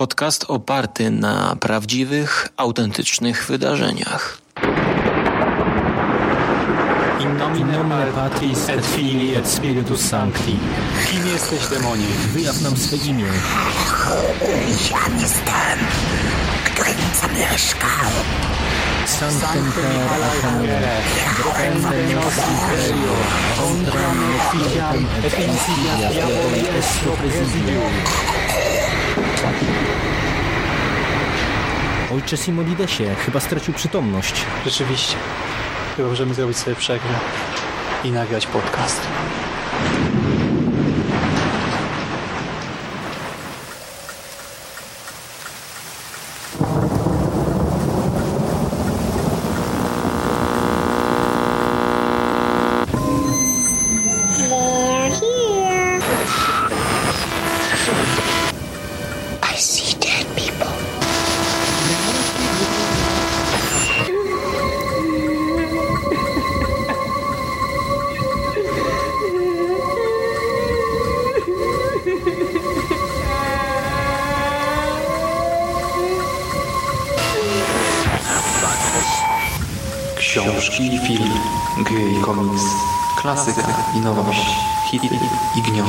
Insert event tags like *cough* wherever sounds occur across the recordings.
Podcast oparty na prawdziwych, autentycznych wydarzeniach. In nomine, In nomine Patris et Filii et Spiritus Sancti. Kim jesteś, demonie? Wyjaw nam swe imię. Ja jestem, który zamieszkał. Sanctem per Achamonie. Defende nos imperio. Contra nocitiam et insidias diaboli esto presidium. Ojcze Simonidesie, chyba stracił przytomność. Rzeczywiście. Chyba możemy zrobić sobie przerwę i nagrać podcast. I gniot.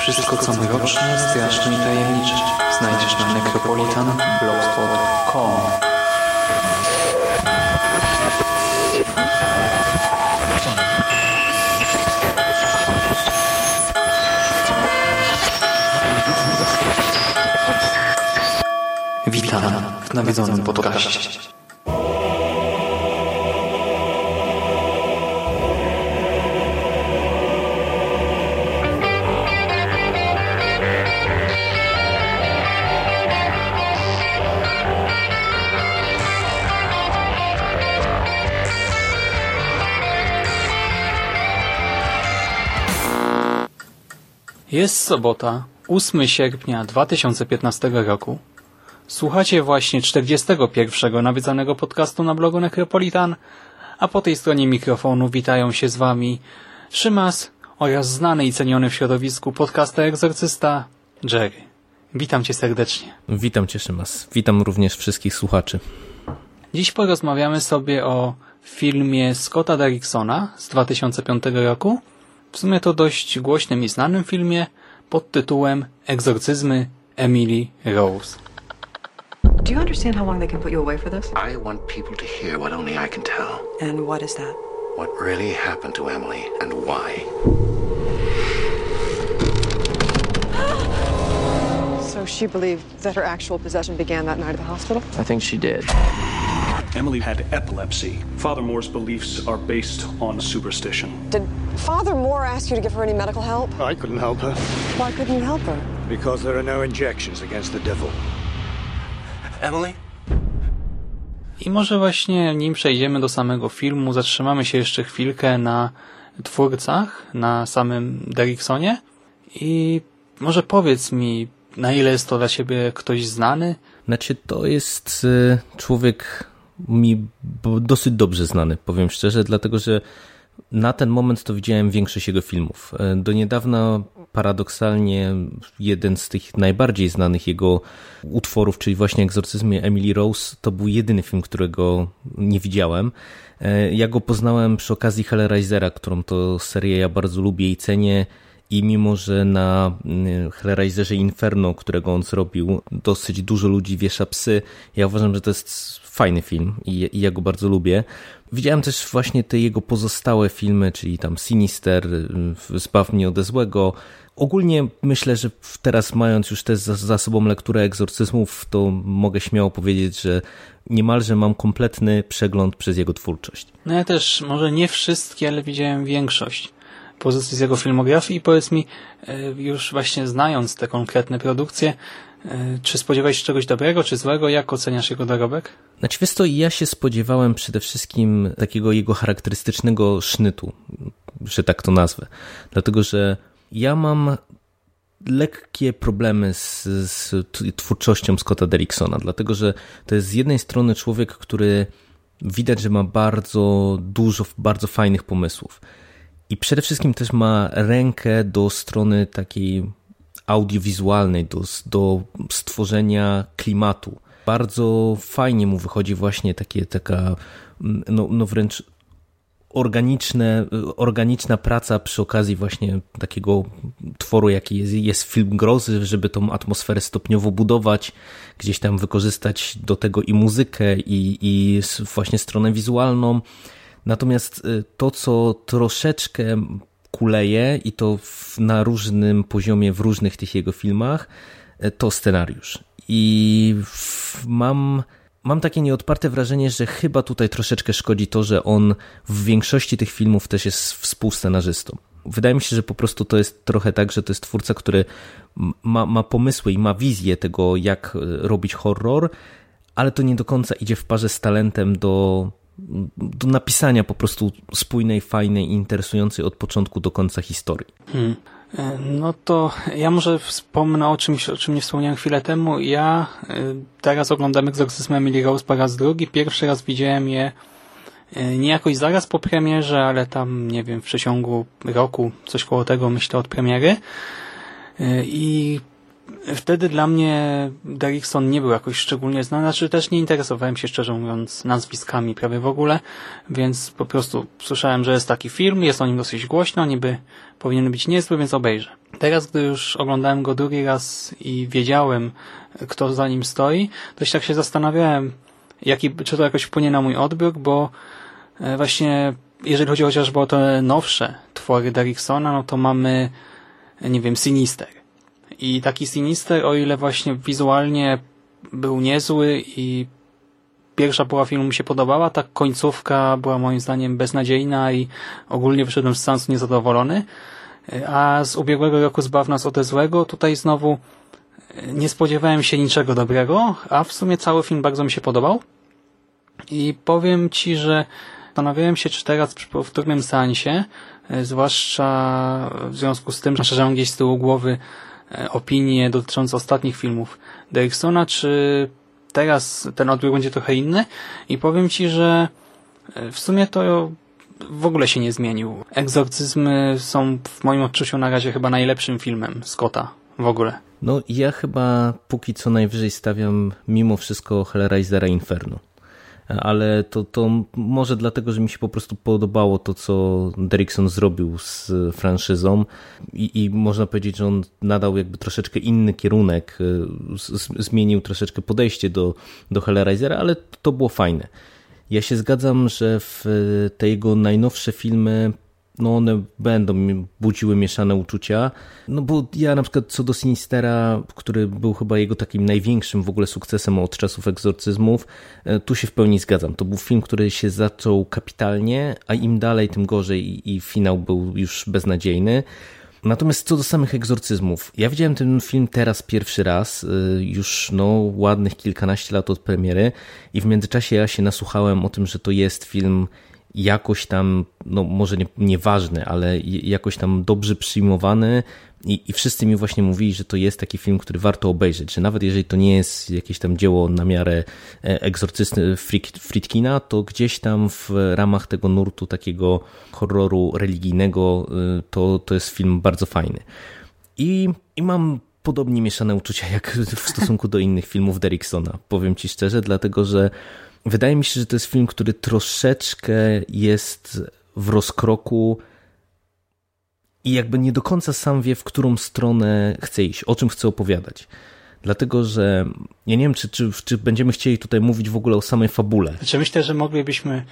Wszystko co mroczne, straszne i tajemnicze znajdziesz na necropolitanblogspot.com Witam w nawiedzonym podcaście. Jest sobota, 8 sierpnia 2015 roku. Słuchacie właśnie 41. nawiedzanego podcastu na blogu Necropolitan, a po tej stronie mikrofonu witają się z Wami Szymas oraz znany i ceniony w środowisku podcaster egzorcysta Jerry. Witam Cię serdecznie. Witam Cię, Szymas. Witam również wszystkich słuchaczy. Dziś porozmawiamy sobie o filmie Scotta Derricksona z 2005 roku. W sumie to dość głośnym i znanym filmie pod tytułem Egzorcyzmy Emily Rose. Do you understand how long they can put you away for this? I want people to hear what only I can tell. And what is that? What really happened to Emily and why. *gasps* So she believed that her actual possession began that night at the hospital? I think she did. Emily had epilepsy. Father Moore's beliefs are based on superstition. Did Father Moore ask you to give her any medical help? I couldn't help her Why couldn't you help her? because there are no injections against the devil. Emily? I może właśnie nim przejdziemy do samego filmu, zatrzymamy się jeszcze chwilkę na twórcach, na samym Derricksonie i może powiedz mi, na ile jest to dla Ciebie ktoś znany? Znaczy, to jest y, człowiek mi dosyć dobrze znany, powiem szczerze, dlatego że na ten moment to widziałem większość jego filmów. E, Do niedawna paradoksalnie jeden z tych najbardziej znanych jego utworów, czyli właśnie Egzorcyzmie Emily Rose, to był jedyny film, którego nie widziałem. E, Ja go poznałem przy okazji Hellraisera, którą to serię ja bardzo lubię i cenię. I mimo, że na mm, Hellraiserze Inferno, którego on zrobił, dosyć dużo ludzi wiesza psy, ja uważam, że to jest fajny film i, i ja go bardzo lubię. Widziałem też właśnie te jego pozostałe filmy, czyli tam Sinister, y, Zbaw mnie ode złego. Ogólnie myślę, że teraz mając już też za, za sobą lekturę egzorcyzmów, to mogę śmiało powiedzieć, że niemalże mam kompletny przegląd przez jego twórczość. No ja też, może nie wszystkie, ale widziałem większość pozycji z jego filmografii i powiedz mi, e, już właśnie znając te konkretne produkcje, e, czy spodziewałeś się czegoś dobrego, czy złego? Jak oceniasz jego dorobek? Znaczy wiesz to ja się spodziewałem przede wszystkim takiego jego charakterystycznego sznytu, że tak to nazwę. Dlatego, że ja mam lekkie problemy z, z twórczością Scotta Derricksona, dlatego, że to jest z jednej strony człowiek, który widać, że ma bardzo dużo bardzo fajnych pomysłów. I przede wszystkim też ma rękę do strony takiej audiowizualnej, do, do stworzenia klimatu. Bardzo fajnie mu wychodzi właśnie takie, taka no, no wręcz organiczne, organiczna praca przy okazji właśnie takiego tworu, jaki jest, jest film grozy, żeby tą atmosferę stopniowo budować, gdzieś tam wykorzystać do tego i muzykę, i, i właśnie stronę wizualną. Natomiast y, to, co troszeczkę kuleje i to w, na różnym poziomie w różnych tych jego filmach, y, to scenariusz. I w, mam mam takie nieodparte wrażenie, że chyba tutaj troszeczkę szkodzi to, że on w większości tych filmów też jest współscenarzystą. Wydaje mi się, że po prostu to jest trochę tak, że to jest twórca, który ma, ma pomysły i ma wizję tego, jak e, robić horror, ale to nie do końca idzie w parze z talentem do, do napisania po prostu spójnej, fajnej, interesującej od początku do końca historii. Hmm. E, no to ja może wspomnę o czymś, o czym nie wspomniałem chwilę temu. Ja e, teraz oglądam Exorcism Emily Rose po raz drugi. Pierwszy raz widziałem je e, nie jakoś zaraz po premierze, ale tam, nie wiem, w przeciągu roku, coś koło tego myślę od premiery. I wtedy dla mnie Derrickson nie był jakoś szczególnie znany, znaczy też nie interesowałem się szczerze mówiąc nazwiskami prawie w ogóle, więc po prostu słyszałem, że jest taki film, jest o nim dosyć głośno, niby powinien być niezły, więc obejrzę. Teraz, gdy już oglądałem go drugi raz i wiedziałem, kto za nim stoi, to się tak się zastanawiałem, jaki, czy to jakoś wpłynie na mój odbiór, bo e, właśnie jeżeli chodzi chociażby o te nowsze twory Derricksona, no to mamy, nie wiem, Sinister i taki Sinister, o ile właśnie wizualnie był niezły i pierwsza połowa filmu mi się podobała, tak końcówka była moim zdaniem beznadziejna i ogólnie wyszedłem z seansu niezadowolony. A z ubiegłego roku Zbaw nas ode złego, tutaj znowu nie spodziewałem się niczego dobrego, a w sumie cały film bardzo mi się podobał. I powiem Ci, że zastanawiałem się, czy teraz przy powtórnym seansie, zwłaszcza w związku z tym, że mam gdzieś z tyłu głowy E, opinie dotyczące ostatnich filmów Derricksona, czy teraz ten odbiór będzie trochę inny i powiem Ci, że e, w sumie to w ogóle się nie zmienił. Egzorcyzmy są w moim odczuciu na razie chyba najlepszym filmem Scotta w ogóle. No ja chyba póki co najwyżej stawiam mimo wszystko Hellraisera Inferno ale to, to może dlatego, że mi się po prostu podobało to, co Derrickson zrobił z franszyzą i, i można powiedzieć, że on nadał jakby troszeczkę inny kierunek, y, zmienił troszeczkę podejście do, do Hellraisera, ale to było fajne. Ja się zgadzam, że w te jego najnowsze filmy no one będą budziły mieszane uczucia. No bo ja na przykład co do Sinistera, który był chyba jego takim największym w ogóle sukcesem od czasów egzorcyzmów, e, tu się w pełni zgadzam. To był film, który się zaczął kapitalnie, a im dalej, tym gorzej i finał był już beznadziejny. Natomiast co do samych egzorcyzmów, ja widziałem ten film teraz pierwszy raz, e, już no ładnych kilkanaście lat od premiery i w międzyczasie ja się nasłuchałem o tym, że to jest film jakoś tam, no może nie, nieważny, ale jakoś tam dobrze przyjmowany i, i wszyscy mi właśnie mówili, że to jest taki film, który warto obejrzeć, że nawet jeżeli to nie jest jakieś tam dzieło na miarę e, egzorcysty Friedkina, to gdzieś tam w ramach tego nurtu takiego horroru religijnego e, to, to jest film bardzo fajny. I, i mam podobnie mieszane uczucia jak w stosunku do innych filmów Derricksona, powiem ci szczerze, dlatego że Wydaje mi się, że to jest film, który troszeczkę jest w rozkroku i jakby nie do końca sam wie, w którą stronę chce iść, o czym chce opowiadać. Dlatego, że ja nie wiem, czy, czy, czy będziemy chcieli tutaj mówić w ogóle o samej fabule. Znaczy myślę, że moglibyśmy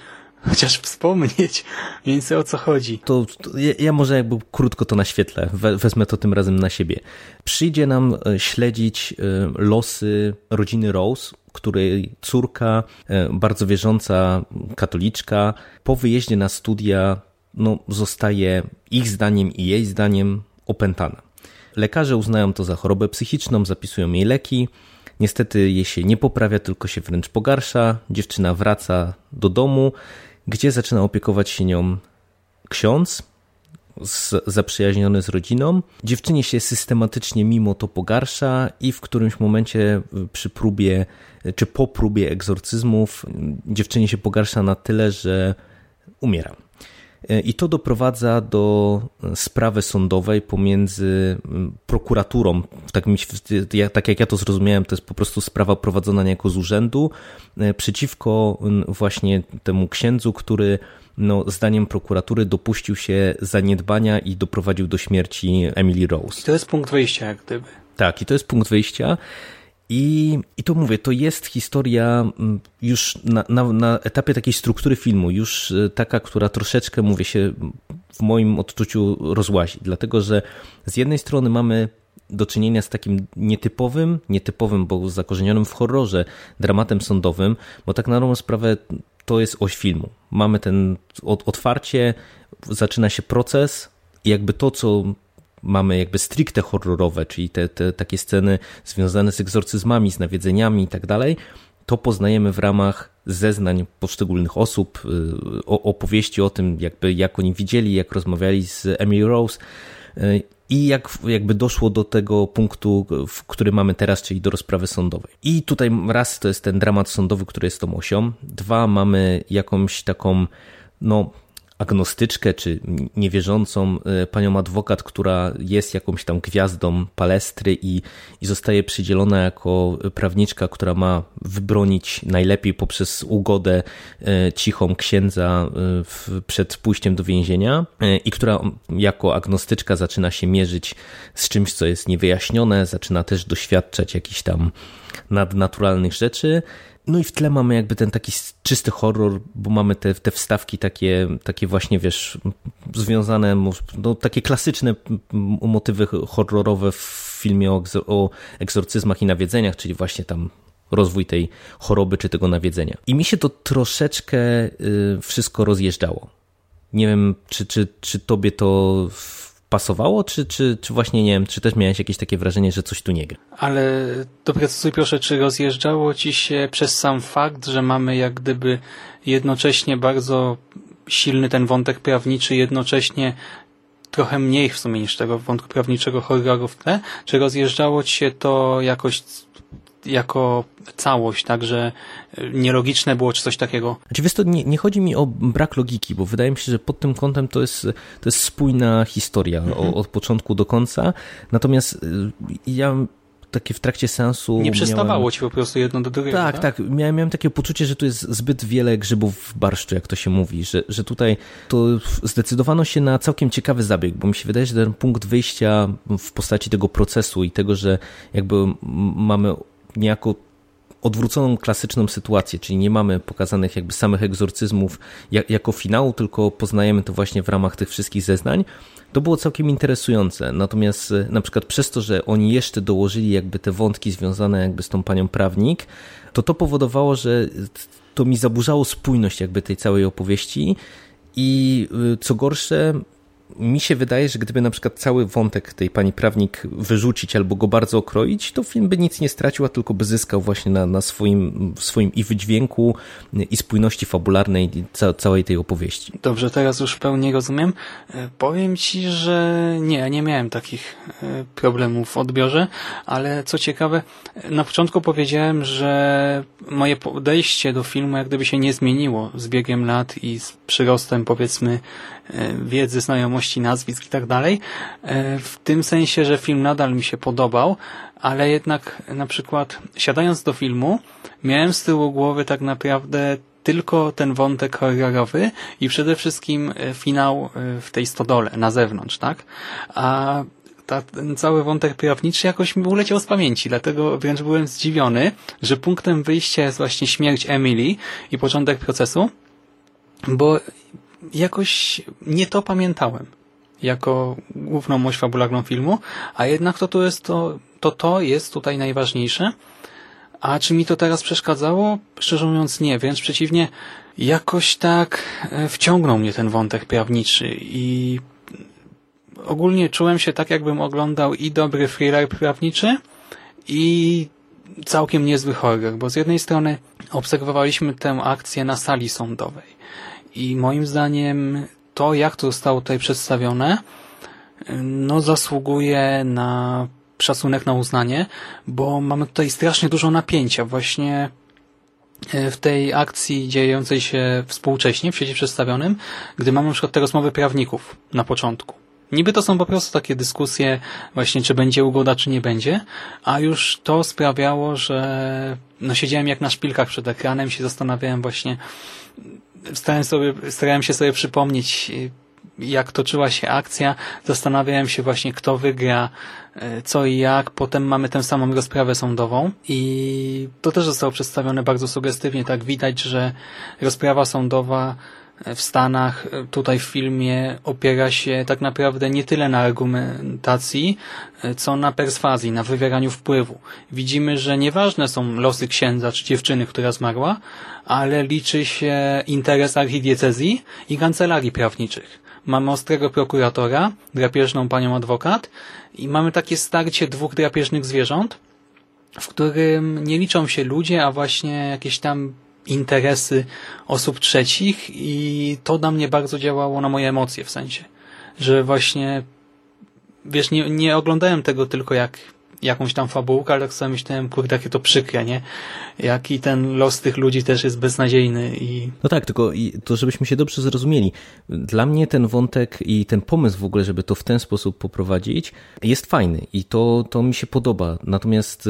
chociaż wspomnieć więcej o co chodzi. To, to ja, ja, może jakby krótko to naświetlę, We, wezmę to tym razem na siebie. Przyjdzie nam e, śledzić e, losy rodziny Rose, której córka, e, bardzo wierząca katoliczka, po wyjeździe na studia no, zostaje ich zdaniem i jej zdaniem opętana. Lekarze uznają to za chorobę psychiczną, zapisują jej leki. Niestety jej się nie poprawia, tylko się wręcz pogarsza. Dziewczyna wraca do domu, gdzie zaczyna opiekować się nią ksiądz, zaprzyjaźniony z rodziną. Dziewczynie się systematycznie mimo to pogarsza i w którymś momencie przy próbie, czy po próbie egzorcyzmów dziewczynie się pogarsza na tyle, że umiera. E, I to doprowadza do sprawy sądowej pomiędzy prokuraturą. Tak, mi, tak jak ja to zrozumiałem, to jest po prostu sprawa prowadzona niejako z urzędu przeciwko właśnie temu księdzu, który no, zdaniem prokuratury dopuścił się zaniedbania i doprowadził do śmierci Emily Rose. I to jest punkt wyjścia, jak gdyby. Tak, i to jest punkt wyjścia. I, I to mówię, to jest historia mm, już na, na, na, etapie takiej struktury filmu, już e, taka, która troszeczkę, mówię się, w moim odczuciu rozłazi. Dlatego, że z jednej strony mamy do czynienia z takim nietypowym, nietypowym, bo zakorzenionym w horrorze, dramatem sądowym, bo tak na dobrą sprawę to jest oś filmu. Mamy ten otwarcie, zaczyna się proces i jakby to, co mamy jakby stricte horrorowe, czyli te, te takie sceny związane z egzorcyzmami, z nawiedzeniami i tak dalej, to poznajemy w ramach zeznań poszczególnych osób, y, opowieści o tym, jakby jak oni widzieli, jak rozmawiali z Emily Rose y, i jak jakby doszło do tego punktu, w który mamy teraz, czyli do rozprawy sądowej. I tutaj raz to jest ten dramat sądowy, który jest tą osią, dwa mamy jakąś taką no agnostyczkę czy niewierzącą e, panią adwokat, która jest jakąś tam gwiazdą palestry i, i zostaje przydzielona jako prawniczka, która ma wybronić najlepiej poprzez ugodę e, cichą księdza e, w, przed pójściem do więzienia i która jako agnostyczka zaczyna się mierzyć z czymś, co jest niewyjaśnione, zaczyna też doświadczać jakichś tam nadnaturalnych rzeczy no i w tle mamy jakby ten taki czysty horror, bo mamy te, te wstawki takie, takie właśnie, wiesz, związane, no, takie klasyczne motywy horrorowe w filmie o, o egzorcyzmach i nawiedzeniach, czyli właśnie tam rozwój tej choroby czy tego nawiedzenia. I mi się to troszeczkę y, wszystko rozjeżdżało. Nie wiem, czy, czy, czy tobie to pasowało, czy, czy, czy właśnie, nie wiem, czy też miałeś jakieś takie wrażenie, że coś tu nie gra? Ale doprecyzuj proszę, czy rozjeżdżało ci się przez sam fakt, że mamy jak gdyby jednocześnie bardzo silny ten wątek prawniczy, jednocześnie trochę mniej w sumie niż tego wątku prawniczego horroru w tle? Czy rozjeżdżało ci się to jakoś jako całość, także nielogiczne było czy coś takiego. Znaczy wiesz, to nie, nie, chodzi mi o brak logiki, bo wydaje mi się, że pod tym kątem to jest, to jest spójna historia mhm. od początku do końca. Natomiast y, ja takie w trakcie sensu. Nie przestawało miałem... ci po prostu jedno do drugiego. Tak, tak. tak. Miałem, miałem takie poczucie, że tu jest zbyt wiele grzybów w barszczu, jak to się mówi, że, że tutaj to zdecydowano się na całkiem ciekawy zabieg, bo mi się wydaje, że ten punkt wyjścia w postaci tego procesu i tego, że jakby mamy niejako odwróconą klasyczną sytuację, czyli nie mamy pokazanych jakby samych egzorcyzmów jako finału, tylko poznajemy to właśnie w ramach tych wszystkich zeznań, to było całkiem interesujące. Natomiast e, na przykład przez to, że oni jeszcze dołożyli jakby te wątki związane jakby z tą panią prawnik, to to powodowało, że to mi zaburzało spójność jakby tej całej opowieści i e, co gorsze, mi się wydaje, że gdyby na przykład cały wątek tej pani prawnik wyrzucić albo go bardzo okroić, to film by nic nie stracił, a tylko by zyskał właśnie na, na swoim, swoim i wydźwięku, i spójności fabularnej ca, całej tej opowieści. Dobrze, teraz już w pełni rozumiem. E, powiem Ci, że nie, nie miałem takich e, problemów w odbiorze, ale co ciekawe, na początku powiedziałem, że moje podejście do filmu jak gdyby się nie zmieniło z biegiem lat i z przyrostem powiedzmy E, wiedzy, znajomości nazwisk i tak dalej. E, w tym sensie, że film nadal mi się podobał, ale jednak na przykład siadając do filmu miałem z tyłu głowy tak naprawdę tylko ten wątek horrorowy i przede wszystkim e, finał w tej stodole na zewnątrz, tak? A ta, ten cały wątek prawniczy jakoś mi uleciał z pamięci, dlatego wręcz byłem zdziwiony, że punktem wyjścia jest właśnie śmierć Emily i początek procesu, bo jakoś nie to pamiętałem jako główną oś fabularną filmu, a jednak to, to, jest to, to to jest tutaj najważniejsze. A czy mi to teraz przeszkadzało? Szczerze mówiąc nie, wręcz przeciwnie, jakoś tak e, wciągnął mnie ten wątek prawniczy i ogólnie czułem się tak, jakbym oglądał i dobry thriller prawniczy i całkiem niezły horror, bo z jednej strony obserwowaliśmy tę akcję na sali sądowej i moim zdaniem to, jak to zostało tutaj przedstawione, no zasługuje na szacunek, na uznanie, bo mamy tutaj strasznie dużo napięcia. Właśnie w tej akcji dziejącej się współcześnie w świecie przedstawionym, gdy mamy na przykład te rozmowy prawników na początku. Niby to są po prostu takie dyskusje właśnie, czy będzie ugoda, czy nie będzie, a już to sprawiało, że no siedziałem jak na szpilkach przed ekranem, się zastanawiałem właśnie, starałem, sobie, starałem się sobie przypomnieć, jak toczyła się akcja, zastanawiałem się właśnie, kto wygra, e, co i jak. Potem mamy tę samą rozprawę sądową i to też zostało przedstawione bardzo sugestywnie. Tak widać, że rozprawa sądowa w Stanach, tutaj w filmie opiera się tak naprawdę nie tyle na argumentacji, co na perswazji, na wywieraniu wpływu. Widzimy, że nieważne są losy księdza czy dziewczyny, która zmarła, ale liczy się interes archidiecezji i kancelarii prawniczych. Mamy ostrego prokuratora, drapieżną panią adwokat i mamy takie starcie dwóch drapieżnych zwierząt, w którym nie liczą się ludzie, a właśnie jakieś tam interesy osób trzecich i to na mnie bardzo działało na moje emocje w sensie, że właśnie wiesz, nie, nie oglądałem tego tylko jak jakąś tam fabułkę, ale tak sobie myślałem, kurde, jakie to przykre, nie? Jaki ten los tych ludzi też jest beznadziejny i... No tak, tylko to żebyśmy się dobrze zrozumieli. Dla mnie ten wątek i ten pomysł w ogóle, żeby to w ten sposób poprowadzić, jest fajny i to, to mi się podoba. Natomiast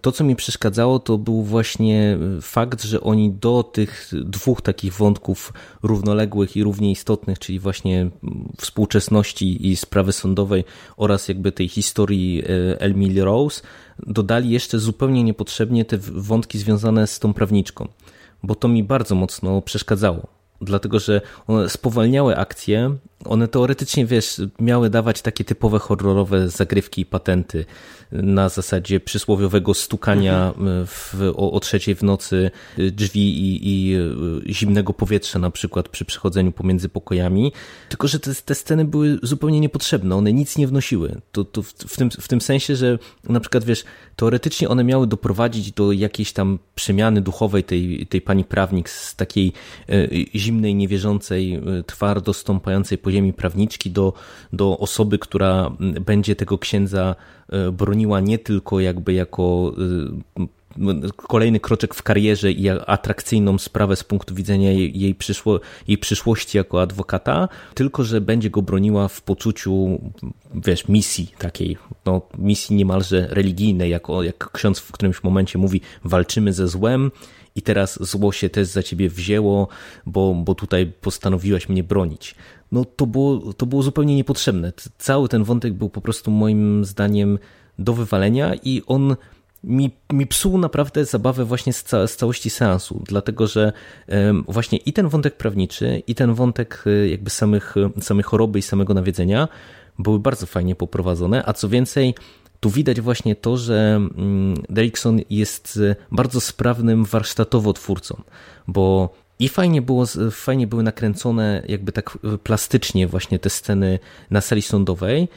to, co mi przeszkadzało, to był właśnie fakt, że oni do tych dwóch takich wątków równoległych i równie istotnych, czyli właśnie współczesności i sprawy sądowej oraz jakby tej historii e, Emily Rose, dodali jeszcze zupełnie niepotrzebnie te wątki związane z tą prawniczką, bo to mi bardzo mocno przeszkadzało dlatego że one spowalniały akcje. One teoretycznie, wiesz, miały dawać takie typowe horrorowe zagrywki i patenty na zasadzie przysłowiowego stukania mhm. w, o, o trzeciej w nocy drzwi i, i, zimnego powietrza na przykład przy przechodzeniu pomiędzy pokojami. Tylko, że te, te sceny były zupełnie niepotrzebne. One nic nie wnosiły. To, to w, w, tym, w tym sensie, że na przykład, wiesz, teoretycznie one miały doprowadzić do jakiejś tam przemiany duchowej tej, tej pani prawnik z takiej e, zimnej, niewierzącej, e, twardo stąpającej po ziemi prawniczki do, do osoby, która będzie tego księdza e, broniła nie tylko jakby jako kolejny kroczek w karierze i atrakcyjną sprawę z punktu widzenia jej, jej, przyszło, jej przyszłości jako adwokata, tylko że będzie go broniła w poczuciu, wiesz, misji takiej, no, misji niemalże religijnej, jako, jak ksiądz w którymś momencie mówi, walczymy ze złem i teraz zło się też za ciebie wzięło, bo, bo tutaj postanowiłaś mnie bronić. No to było, to było zupełnie niepotrzebne. Cały ten wątek był po prostu moim zdaniem do wywalenia i on mi, mi psuł naprawdę zabawę właśnie z, ca z całości seansu, dlatego że właśnie i ten wątek prawniczy, i ten wątek e, jakby samych, samej choroby i samego nawiedzenia były bardzo fajnie poprowadzone, a co więcej, tu widać właśnie to, że mm, Derrickson jest e, bardzo sprawnym warsztatowo twórcą, bo i fajnie, było, fajnie były nakręcone jakby tak plastycznie właśnie te sceny na sali sądowej,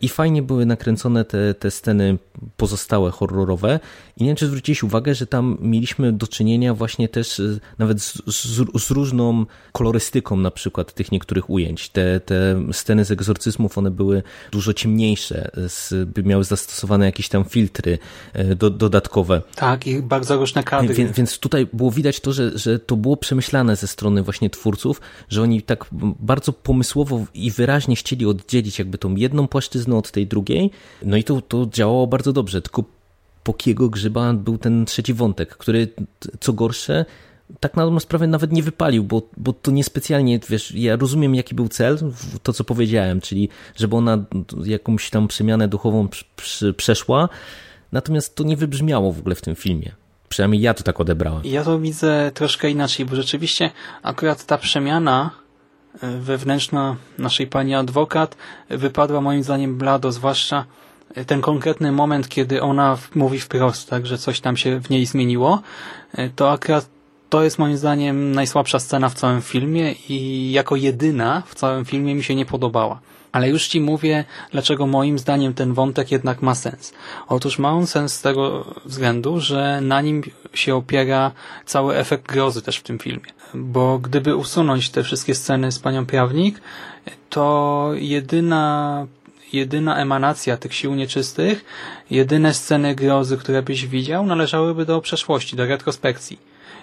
I fajnie były nakręcone te, te sceny pozostałe horrorowe. I nie wiem, czy zwróciłeś uwagę, że tam mieliśmy do czynienia właśnie też e, nawet z, z, z różną kolorystyką na przykład tych niektórych ujęć. Te, te sceny z egzorcyzmów, one były dużo ciemniejsze, z, by miały zastosowane jakieś tam filtry e, do, dodatkowe. Tak, i bardzo różne kadry. Więc, więc tutaj było widać to, że, że to było przemyślane ze strony właśnie twórców, że oni tak bardzo pomysłowo i wyraźnie chcieli oddzielić jakby tą jedną płaszczyznę od tej drugiej. No i to, to działało bardzo dobrze, tylko Pokiego Grzyba był ten trzeci wątek, który co gorsze tak na dobrą sprawę nawet nie wypalił, bo, bo to niespecjalnie, wiesz, ja rozumiem jaki był cel, to co powiedziałem, czyli żeby ona jakąś tam przemianę duchową przeszła, natomiast to nie wybrzmiało w ogóle w tym filmie. Przynajmniej ja to tak odebrałem. Ja to widzę troszkę inaczej, bo rzeczywiście akurat ta przemiana wewnętrzna naszej pani adwokat wypadła moim zdaniem blado, zwłaszcza ten konkretny moment, kiedy ona mówi wprost, tak, że coś tam się w niej zmieniło, to akurat to jest moim zdaniem najsłabsza scena w całym filmie i jako jedyna w całym filmie mi się nie podobała. Ale już Ci mówię, dlaczego moim zdaniem ten wątek jednak ma sens. Otóż ma on sens z tego względu, że na nim się opiera cały efekt grozy też w tym filmie. Bo gdyby usunąć te wszystkie sceny z panią prawnik, to jedyna jedyna emanacja tych sił nieczystych, jedyne sceny grozy, które byś widział, należałyby do przeszłości, do retrospekcji.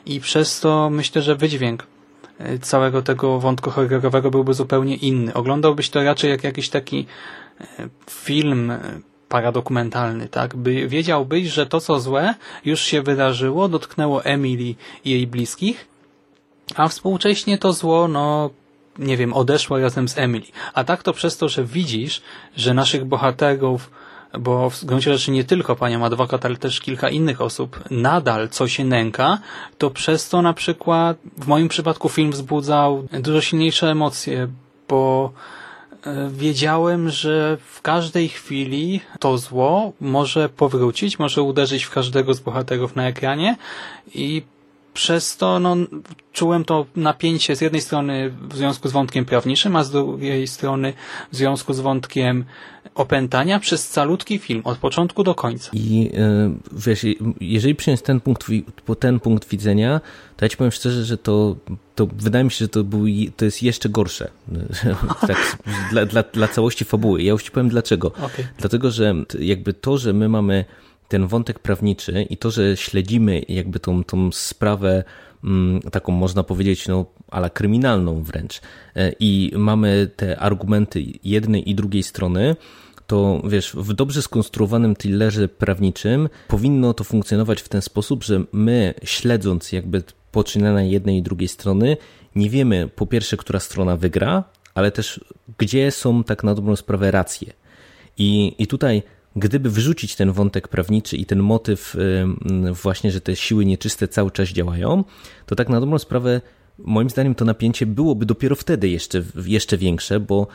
I przez to myślę, że wydźwięk całego tego wątku horrorowego byłby zupełnie inny. Oglądałbyś to raczej jak jakiś taki e, film e, paradokumentalny, tak? By wiedziałbyś, że to co złe już się wydarzyło, dotknęło Emily i jej bliskich, a współcześnie to zło, no nie wiem, odeszło razem z Emily. A tak to przez to, że widzisz, że naszych bohaterów, bo w gruncie rzeczy nie tylko panią adwokat, ale też kilka innych osób nadal co się nęka, to przez to na przykład w moim przypadku film wzbudzał dużo silniejsze emocje, bo e, wiedziałem, że w każdej chwili to zło może powrócić, może uderzyć w każdego z bohaterów na ekranie i przez to no, czułem to napięcie z jednej strony w związku z wątkiem prawniczym, a z drugiej strony w związku z wątkiem opętania przez calutki film, od początku do końca. I e, wiesz, jeżeli przyjąć ten punkt, ten punkt widzenia, to ja ci powiem szczerze, że to, to wydaje mi się, że to, był, to jest jeszcze gorsze *laughs* tak, dla, dla, dla całości fabuły. Ja już ci powiem dlaczego. Okay. Dlatego, że jakby to, że my mamy ten wątek prawniczy i to, że śledzimy jakby tą, tą sprawę mm, taką można powiedzieć, no, ala kryminalną wręcz e, i mamy te argumenty jednej i drugiej strony, to wiesz, w dobrze skonstruowanym thrillerze prawniczym powinno to funkcjonować w ten sposób, że my śledząc jakby poczynania jednej i drugiej strony, nie wiemy po pierwsze, która strona wygra, ale też gdzie są tak na dobrą sprawę racje. I, i tutaj gdyby wrzucić ten wątek prawniczy i ten motyw właśnie, że te siły nieczyste cały czas działają, to tak na dobrą sprawę moim zdaniem to napięcie byłoby dopiero wtedy jeszcze, jeszcze większe, bo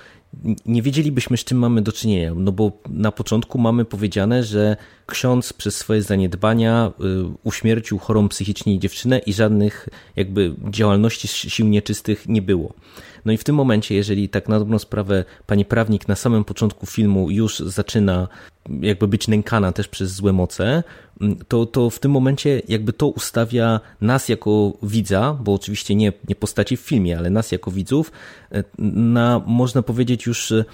nie wiedzielibyśmy z czym mamy do czynienia, no bo na początku mamy powiedziane, że ksiądz przez swoje zaniedbania y, uśmiercił chorą psychicznie dziewczynę i żadnych jakby działalności sił nieczystych nie było. No i w tym momencie, jeżeli tak na dobrą sprawę pani prawnik na samym początku filmu już zaczyna jakby być nękana też przez złe moce, to, to w tym momencie jakby to ustawia nas jako widza, bo oczywiście nie, nie postaci w filmie, ale nas jako widzów, e, na można powiedzieć już e,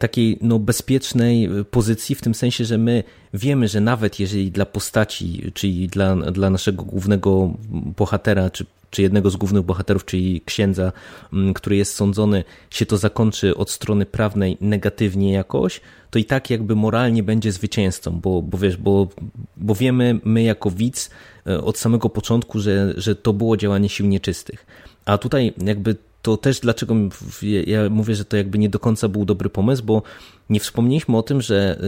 takiej no, bezpiecznej pozycji, w tym sensie, że my wiemy, że nawet jeżeli dla postaci, czyli dla, dla naszego głównego bohatera, czy czy jednego z głównych bohaterów, czyli księdza, mm, który jest sądzony, się to zakończy od strony prawnej negatywnie jakoś, to i tak jakby moralnie będzie zwycięzcą, bo, bo wiesz, bo, bo wiemy my jako widz e, od samego początku, że, że to było działanie sił nieczystych. A tutaj jakby to też dlaczego ja mówię, że to jakby nie do końca był dobry pomysł, bo nie wspomnieliśmy o tym, że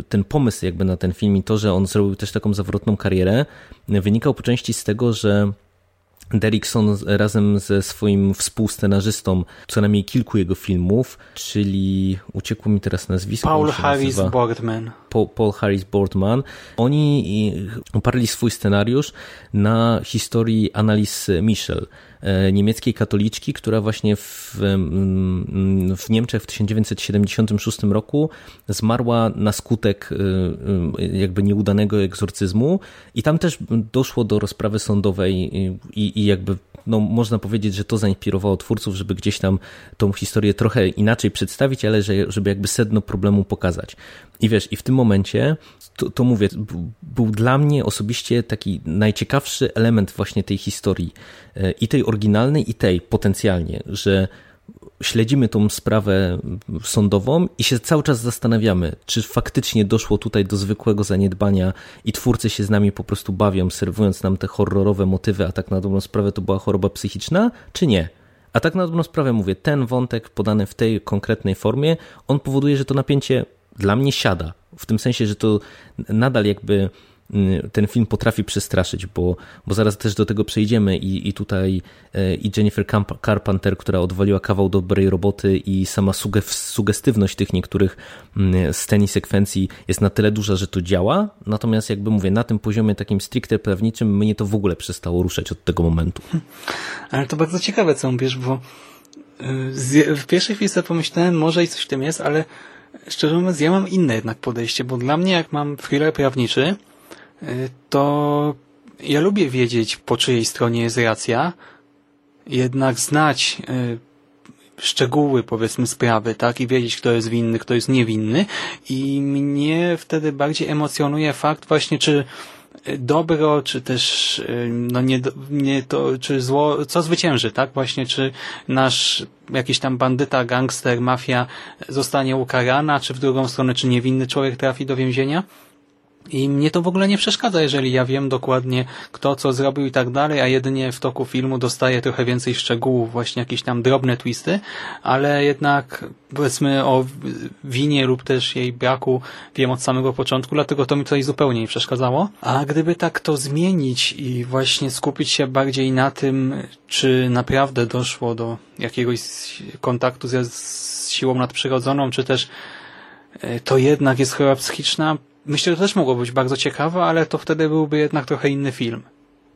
e, ten pomysł jakby na ten film i to, że on zrobił też taką zawrotną karierę, wynikał po części z tego, że Derrickson razem ze swoim współscenarzystą co najmniej kilku jego filmów, czyli uciekło mi teraz nazwisko. Paul Harris Boardman. Paul, Harris Boardman. Oni oparli swój scenariusz na historii Annalise Michel, e, niemieckiej katoliczki, która właśnie w, w Niemczech w 1976 roku zmarła na skutek e, e, jakby nieudanego egzorcyzmu i tam też doszło do rozprawy sądowej i, i jakby no, można powiedzieć, że to zainspirowało twórców, żeby gdzieś tam tą historię trochę inaczej przedstawić, ale że, żeby jakby sedno problemu pokazać. I wiesz, i w tym momencie, to, to mówię, był dla mnie osobiście taki najciekawszy element właśnie tej historii, e, i tej oryginalnej, i tej potencjalnie, że śledzimy tą sprawę sądową i się cały czas zastanawiamy, czy faktycznie doszło tutaj do zwykłego zaniedbania i twórcy się z nami po prostu bawią, serwując nam te horrorowe motywy, a tak na dobrą sprawę to była choroba psychiczna, czy nie. A tak na dobrą sprawę mówię, ten wątek podany w tej konkretnej formie, on powoduje, że to napięcie dla mnie siada. W tym sensie, że to nadal jakby ten film potrafi przestraszyć, bo, bo zaraz też do tego przejdziemy i, i tutaj y, i Jennifer Carpenter, która odwaliła kawał dobrej roboty i sama sugestywność tych niektórych y, scen i sekwencji jest na tyle duża, że to działa, natomiast jakby mówię, na tym poziomie takim stricte prawniczym mnie to w ogóle przestało ruszać od tego momentu. Ale to bardzo ciekawe, co mówisz, bo w pierwszej chwili sobie pomyślałem, może i coś w tym jest, ale szczerze mówiąc, ja mam inne jednak podejście, bo dla mnie jak mam thriller prawniczy, to ja lubię wiedzieć, po czyjej stronie jest racja, jednak znać, szczegóły, powiedzmy, sprawy, tak? I wiedzieć, kto jest winny, kto jest niewinny. I mnie wtedy bardziej emocjonuje fakt właśnie, czy dobro, czy też no nie, nie to, czy zło, co zwycięży, tak? Właśnie, czy nasz jakiś tam bandyta, gangster, mafia zostanie ukarana, czy w drugą stronę, czy niewinny człowiek trafi do więzienia? I mnie to w ogóle nie przeszkadza, jeżeli ja wiem dokładnie kto co zrobił i tak dalej, a jedynie w toku filmu dostaję trochę więcej szczegółów, właśnie jakieś tam drobne twisty, ale jednak powiedzmy o winie lub też jej braku wiem od samego początku, dlatego to mi tutaj zupełnie nie przeszkadzało. A gdyby tak to zmienić i właśnie skupić się bardziej na tym, czy naprawdę doszło do jakiegoś kontaktu z, z siłą nadprzyrodzoną, czy też e, to jednak jest choroba psychiczna, Myślę, że to też mogło być bardzo ciekawe, ale to wtedy byłby jednak trochę inny film.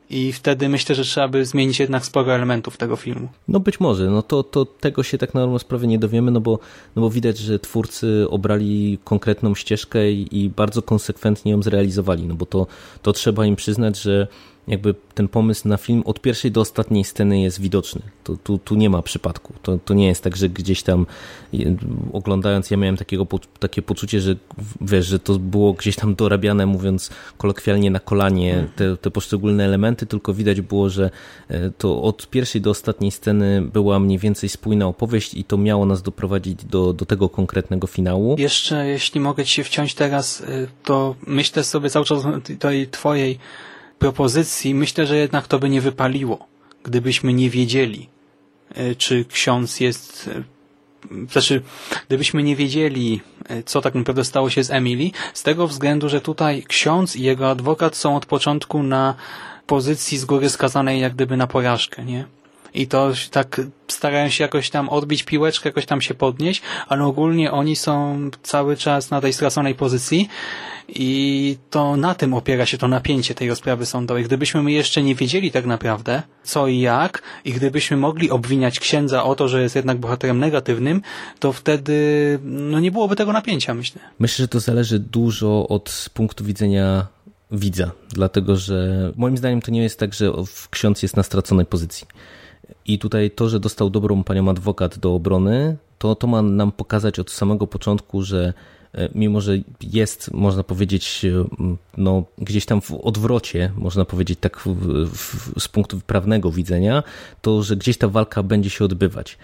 I wtedy myślę, że trzeba by zmienić jednak sporo elementów tego filmu. No być może, no to, to tego się tak na dobrą sprawę nie dowiemy, no bo, no bo widać, że twórcy obrali konkretną ścieżkę i, i bardzo konsekwentnie ją zrealizowali, no bo to, to trzeba im przyznać, że jakby ten pomysł na film od pierwszej do ostatniej sceny jest widoczny. Tu, tu, tu nie ma przypadku. To, to nie jest tak, że gdzieś tam oglądając, ja miałem takiego, takie poczucie, że wiesz, że to było gdzieś tam dorabiane, mówiąc kolokwialnie na kolanie, te, te poszczególne elementy, tylko widać było, że e, to od pierwszej do ostatniej sceny była mniej więcej spójna opowieść i to miało nas doprowadzić do, do tego konkretnego finału. Jeszcze, jeśli mogę ci się wciąć teraz, e, to myślę sobie cały czas tej twojej propozycji, myślę, że jednak to by nie wypaliło, gdybyśmy nie wiedzieli, e, czy ksiądz jest e, znaczy, gdybyśmy nie wiedzieli, e, co tak naprawdę stało się z Emily, z tego względu, że tutaj ksiądz i jego adwokat są od początku na pozycji z góry skazanej jak gdyby na porażkę, nie? I to tak starają się jakoś tam odbić piłeczkę, jakoś tam się podnieść, ale ogólnie oni są cały czas na tej straconej pozycji i to na tym opiera się to napięcie tej rozprawy sądowej. Gdybyśmy my jeszcze nie wiedzieli tak naprawdę, co i jak, i gdybyśmy mogli obwiniać księdza o to, że jest jednak bohaterem negatywnym, to wtedy no nie byłoby tego napięcia, myślę. Myślę, że to zależy dużo od punktu widzenia widza, dlatego że moim zdaniem to nie jest tak, że ksiądz jest na straconej pozycji. I tutaj to, że dostał dobrą panią adwokat do obrony, to, to ma nam pokazać od samego początku, że mimo, że jest, można powiedzieć, e, no, gdzieś tam w odwrocie, można powiedzieć tak w, w, z punktu prawnego widzenia, to, że gdzieś ta walka będzie się odbywać.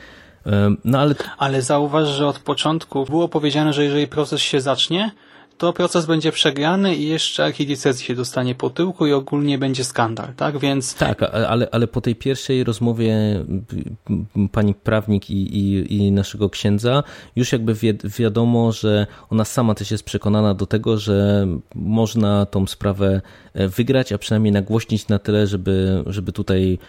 E, no, ale... ale zauważ, że od początku było powiedziane, że jeżeli proces się zacznie, to proces będzie przegrany i jeszcze archidiecezji się dostanie po tyłku i ogólnie będzie skandal, tak? Więc... Tak, ale, ale po tej pierwszej rozmowie pani prawnik i, i, i naszego księdza już jakby wi wiadomo, że ona sama też jest przekonana do tego, że można tą sprawę e, wygrać, a przynajmniej nagłośnić na tyle, żeby, żeby tutaj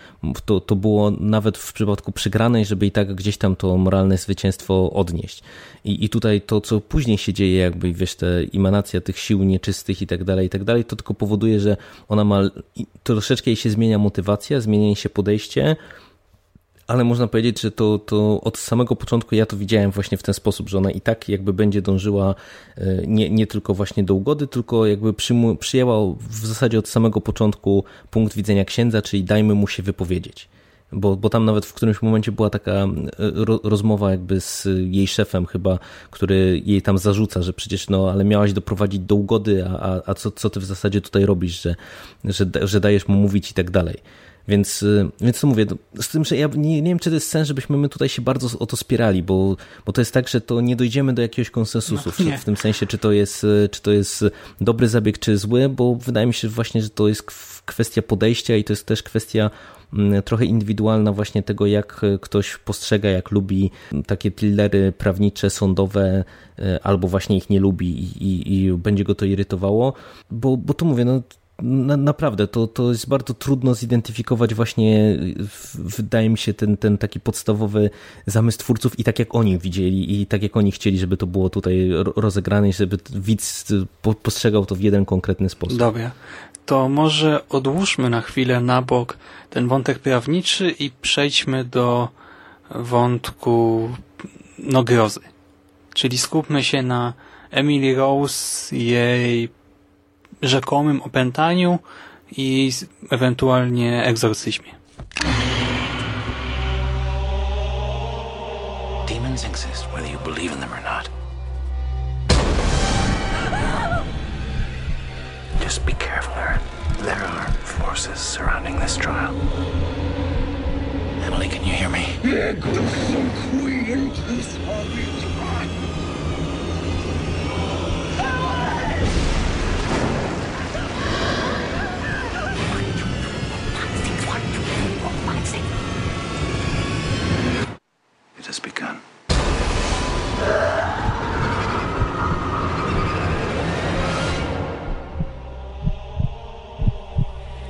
to, to było nawet w przypadku przegranej, żeby i tak gdzieś tam to moralne zwycięstwo odnieść. I, i tutaj to, co później się dzieje, jakby wiesz, te emanacja tych sił nieczystych i tak dalej, i tak dalej, to tylko powoduje, że ona ma, troszeczkę jej się zmienia motywacja, zmienia jej się podejście, ale można powiedzieć, że to, to od samego początku ja to widziałem właśnie w ten sposób, że ona i tak jakby będzie dążyła e, nie, nie tylko właśnie do ugody, tylko jakby przyjęła w zasadzie od samego początku punkt widzenia księdza, czyli dajmy mu się wypowiedzieć bo, bo tam nawet w którymś momencie była taka e, ro, rozmowa jakby z jej szefem chyba, który jej tam zarzuca, że przecież no, ale miałaś doprowadzić do ugody, a, a co, co ty w zasadzie tutaj robisz, że, że, że dajesz mu mówić i tak dalej. Więc, e, więc to mówię, z tym, że ja nie, nie wiem, czy to jest sens, żebyśmy my tutaj się bardzo o to spierali, bo, bo to jest tak, że to nie dojdziemy do jakiegoś konsensusu no, w, w tym sensie, czy to, jest, e, czy to jest dobry zabieg, czy zły, bo wydaje mi się właśnie, że to jest kwestia podejścia i to jest też kwestia trochę indywidualna właśnie tego, jak ktoś postrzega, jak lubi takie thrillery prawnicze, sądowe, e, albo właśnie ich nie lubi i, i, i będzie go to irytowało, bo, bo to mówię, no na, naprawdę, to, to jest bardzo trudno zidentyfikować właśnie, wydaje mi się, ten, ten taki podstawowy zamysł twórców i tak jak oni widzieli i tak jak oni chcieli, żeby to było tutaj rozegrane i żeby widz postrzegał to w jeden konkretny sposób. Dobra, to może odłóżmy na chwilę na bok ten wątek prawniczy i przejdźmy do wątku no grozy. Czyli skupmy się na Emily Rose, jej rzekomym opętaniu i ewentualnie egzorcyzmie. Things exist whether you believe in them or not. Just be careful, Aaron. There are forces surrounding this trial. Emily, can you hear me? It has begun.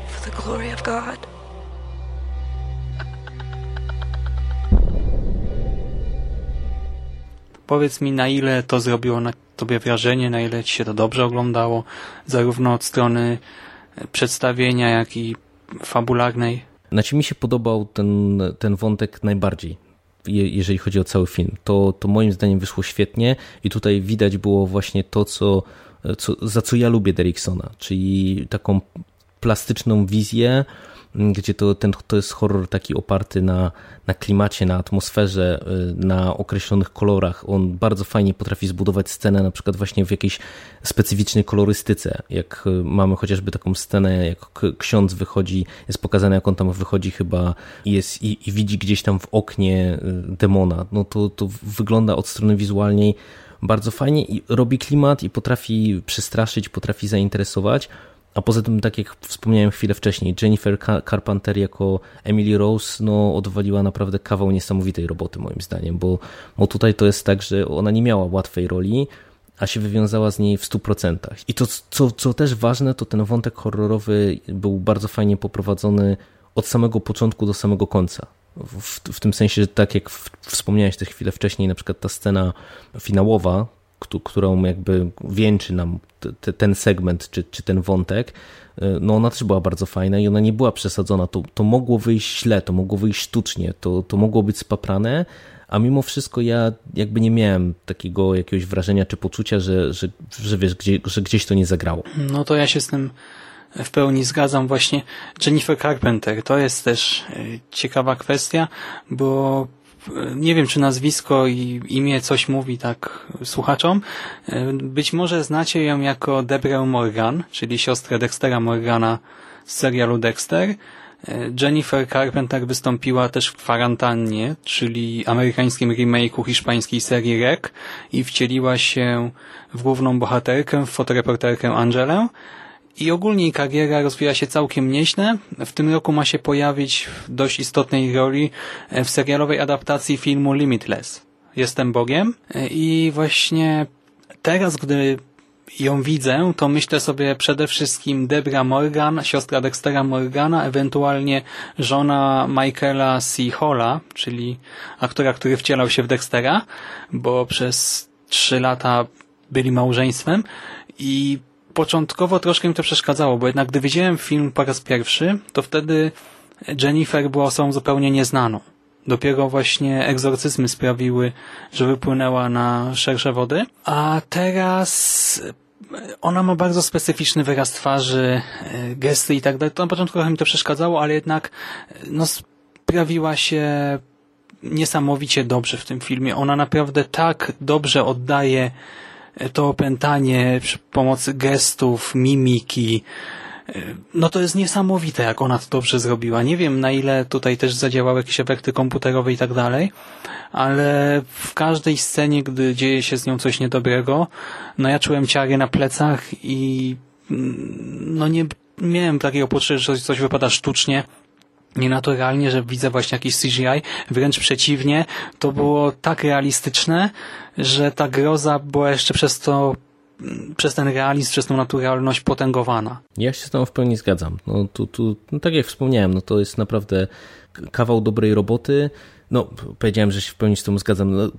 For the glory of God. Powiedz mi, na ile to zrobiło na tobie wrażenie, na ile ci się to dobrze oglądało, zarówno od strony przedstawienia, jak i fabularnej. Znaczy mi się podobał ten, ten wątek najbardziej, jeżeli chodzi o cały film. To, to moim zdaniem wyszło świetnie i tutaj widać było właśnie to, co, co, za co ja lubię Derricksona, czyli taką plastyczną wizję, gdzie to, ten, to jest horror taki oparty na, na klimacie, na atmosferze, y, na określonych kolorach. On bardzo fajnie potrafi zbudować scenę, na przykład właśnie w jakiejś specyficznej kolorystyce. Jak y, mamy chociażby taką scenę, jak ksiądz wychodzi, jest pokazane, jak on tam wychodzi chyba jest, i, i widzi gdzieś tam w oknie y, demona. No to, to wygląda od strony wizualnej bardzo fajnie i robi klimat i potrafi przestraszyć, potrafi zainteresować. A poza tym, tak jak wspomniałem chwilę wcześniej, Jennifer Ca- Carpenter jako Emily Rose no, odwaliła naprawdę kawał niesamowitej roboty moim zdaniem, bo, bo tutaj to jest tak, że ona nie miała łatwej roli, a się wywiązała z niej w 100%. I to, co, co też ważne, to ten wątek horrorowy był bardzo fajnie poprowadzony od samego początku do samego końca. W, w tym sensie, że tak jak wspomniałeś te chwilę wcześniej, na przykład ta scena finałowa, którą jakby wieńczy nam ten segment czy, czy ten wątek, y, no ona też była bardzo fajna i ona nie była przesadzona. To, to mogło wyjść źle, to mogło wyjść sztucznie, to, to mogło być spaprane, a mimo wszystko ja jakby nie miałem takiego jakiegoś wrażenia czy poczucia, że, że, że wiesz, gdzie, że gdzieś to nie zagrało. No to ja się z tym w pełni zgadzam. Właśnie Jennifer Carpenter to jest też e, ciekawa kwestia, bo nie wiem, czy nazwisko i imię coś mówi tak słuchaczom. Być może znacie ją jako Debrę Morgan, czyli siostrę Dextera Morgana z serialu Dexter. Jennifer Carpenter wystąpiła też w Kwarantannie, czyli amerykańskim remake'u hiszpańskiej serii Rec i wcieliła się w główną bohaterkę, w fotoreporterkę Angelę. I ogólnie kariera rozwija się całkiem nieźle. W tym roku ma się pojawić w dość istotnej roli e, w serialowej adaptacji filmu Limitless. Jestem Bogiem. E, I właśnie teraz, gdy ją widzę, to myślę sobie przede wszystkim Debra Morgan, siostra Dextera Morgana, ewentualnie żona Michaela C. Halla, czyli aktora, który wcielał się w Dextera, bo przez trzy lata byli małżeństwem i początkowo troszkę mi to przeszkadzało, bo jednak gdy widziałem film po raz pierwszy, to wtedy Jennifer była osobą zupełnie nieznaną. Dopiero właśnie egzorcyzmy sprawiły, że wypłynęła na szersze wody. A teraz ona ma bardzo specyficzny wyraz twarzy, e, gesty i tak dalej. To na początku trochę mi to przeszkadzało, ale jednak e, no, sprawiła się niesamowicie dobrze w tym filmie. Ona naprawdę tak dobrze oddaje to opętanie przy pomocy gestów, mimiki. No to jest niesamowite, jak ona to dobrze zrobiła. Nie wiem, na ile tutaj też zadziałały jakieś efekty komputerowe i tak dalej, ale w każdej scenie, gdy dzieje się z nią coś niedobrego, no ja czułem ciary na plecach i no nie miałem takiego poczucia, że coś, coś wypada sztucznie, nienaturalnie, że widzę właśnie jakiś CGI. Wręcz przeciwnie, to było tak realistyczne, że ta groza była jeszcze przez to przez ten realizm, przez tą naturalność potęgowana. Ja się z tą w pełni zgadzam. No, tu, tu, no, tak jak wspomniałem, no, to jest naprawdę kawał dobrej roboty. No, powiedziałem, że się w pełni z tym zgadzam. No,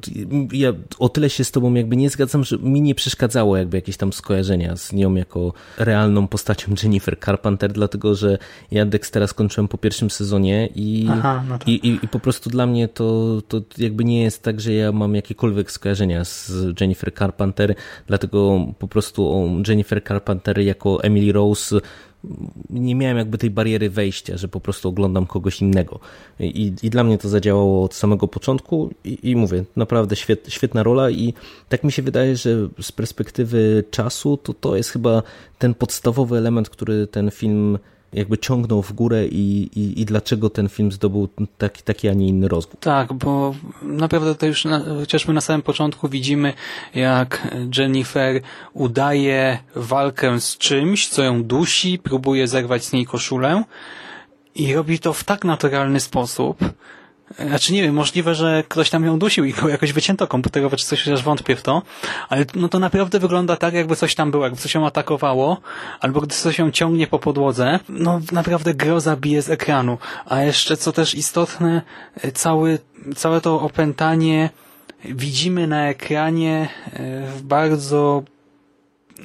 ja o tyle się z tobą jakby nie zgadzam, że mi nie przeszkadzało jakby jakieś tam skojarzenia z nią jako realną postacią Jennifer Carpenter, dlatego że ja Dextera skończyłem po pierwszym sezonie i, Aha, no tak. i, i, i po prostu dla mnie to, to jakby nie jest tak, że ja mam jakiekolwiek skojarzenia z Jennifer Carpenter, dlatego po prostu o Jennifer Carpenter jako Emily Rose nie miałem jakby tej bariery wejścia, że po prostu oglądam kogoś innego. I, i dla mnie to zadziałało od samego początku i, i mówię, naprawdę świet, świetna rola i tak mi się wydaje, że z perspektywy czasu to to jest chyba ten podstawowy element, który ten film jakby ciągnął w górę i, i, i dlaczego ten film zdobył taki, taki, a nie inny rozgłos. Tak, bo naprawdę to już na, chociażby na samym początku widzimy, jak Jennifer udaje walkę z czymś, co ją dusi, próbuje zerwać z niej koszulę i robi to w tak naturalny sposób, znaczy nie wiem, możliwe, że ktoś tam ją dusił i go jakoś wycięto komputerowo, czy coś, chociaż wątpię w to, ale no to naprawdę wygląda tak, jakby coś tam było, jakby coś ją atakowało, albo gdy coś ją ciągnie po podłodze, no naprawdę groza bije z ekranu. A jeszcze, co też istotne, cały, całe to opętanie widzimy na ekranie e, w bardzo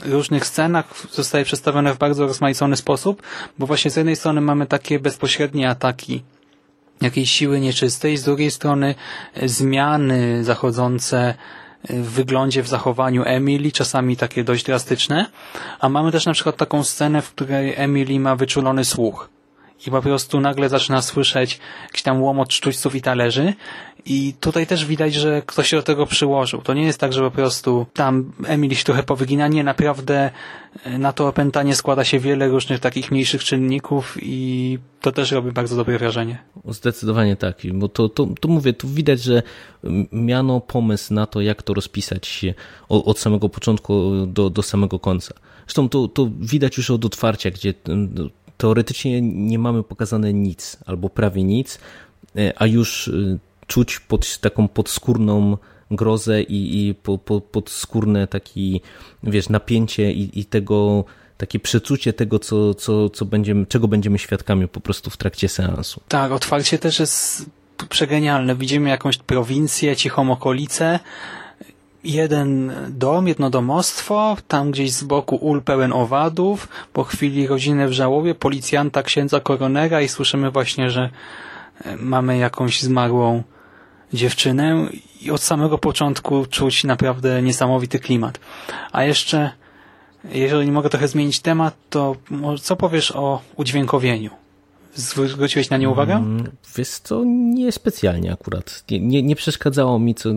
różnych scenach zostaje przedstawione w bardzo rozmaicony sposób, bo właśnie z jednej strony mamy takie bezpośrednie ataki jakiejś siły nieczystej, z drugiej strony e, zmiany zachodzące e, w wyglądzie, w zachowaniu Emily, czasami takie dość drastyczne, a mamy też na przykład taką scenę, w której Emily ma wyczulony słuch i po prostu nagle zaczyna słyszeć jakiś tam łomot sztućców i talerzy i tutaj też widać, że ktoś się do tego przyłożył. To nie jest tak, że po prostu tam Emily się trochę powygina. Nie, naprawdę e, na to opętanie składa się wiele różnych takich mniejszych czynników i to też robi bardzo dobre wrażenie. Zdecydowanie tak, bo to, to, to mówię, tu widać, że miano pomysł na to, jak to rozpisać od samego początku do, do samego końca. Zresztą to, to widać już od otwarcia, gdzie teoretycznie nie mamy pokazane nic, albo prawie nic, e, a już e, czuć pod taką podskórną grozę i, i po, po, podskórne taki, wiesz, napięcie i, i tego, takie przeczucie tego, co, co, co będziemy, czego będziemy świadkami po prostu w trakcie seansu. Tak, otwarcie też jest przegenialne. Widzimy jakąś prowincję, cichą okolicę, jeden dom, jedno domostwo, tam gdzieś z boku ul pełen owadów, po chwili rodziny w żałobie, policjanta, księdza, koronera i słyszymy właśnie, że e, mamy jakąś zmarłą dziewczynę i od samego początku czuć naprawdę niesamowity klimat. A jeszcze, jeżeli mogę trochę zmienić temat, to co powiesz o udźwiękowieniu? Zwróciłeś na nie uwagę? Mm, wiesz co, nie specjalnie akurat. Nie, nie, nie przeszkadzało mi, co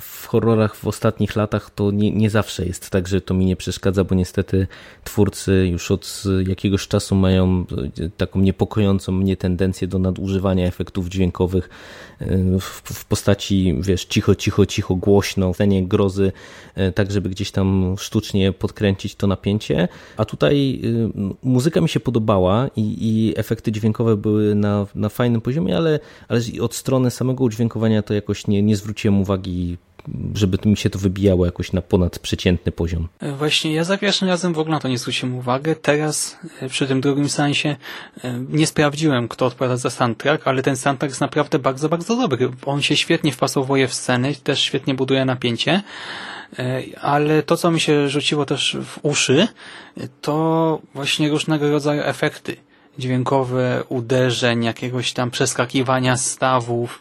w horrorach w ostatnich latach to nie, nie zawsze jest tak, że to mi nie przeszkadza, bo niestety twórcy już od jakiegoś czasu mają e, taką niepokojącą mnie tendencję do nadużywania efektów dźwiękowych e, w, w postaci, wiesz, cicho, cicho, cicho, głośno, w scenie grozy, e, tak żeby gdzieś tam sztucznie podkręcić to napięcie. A tutaj muzyka mi się podobała i, i efekty dźwiękowe były na, na fajnym poziomie, ale, ale od strony samego udźwiękowania to jakoś nie, nie zwróciłem uwagi żeby mi się to wybijało jakoś na ponadprzeciętny poziom. Właśnie, ja za pierwszym razem w ogóle na to nie zwróciłem uwagę. Teraz, e, przy tym drugim sensie, e, nie sprawdziłem, kto odpowiada za soundtrack, ale ten soundtrack jest naprawdę bardzo, bardzo dobry. On się świetnie wpasowuje w sceny, też świetnie buduje napięcie, e, ale to, co mi się rzuciło też w uszy, to właśnie różnego rodzaju efekty dźwiękowe, uderzeń, jakiegoś tam przeskakiwania stawów,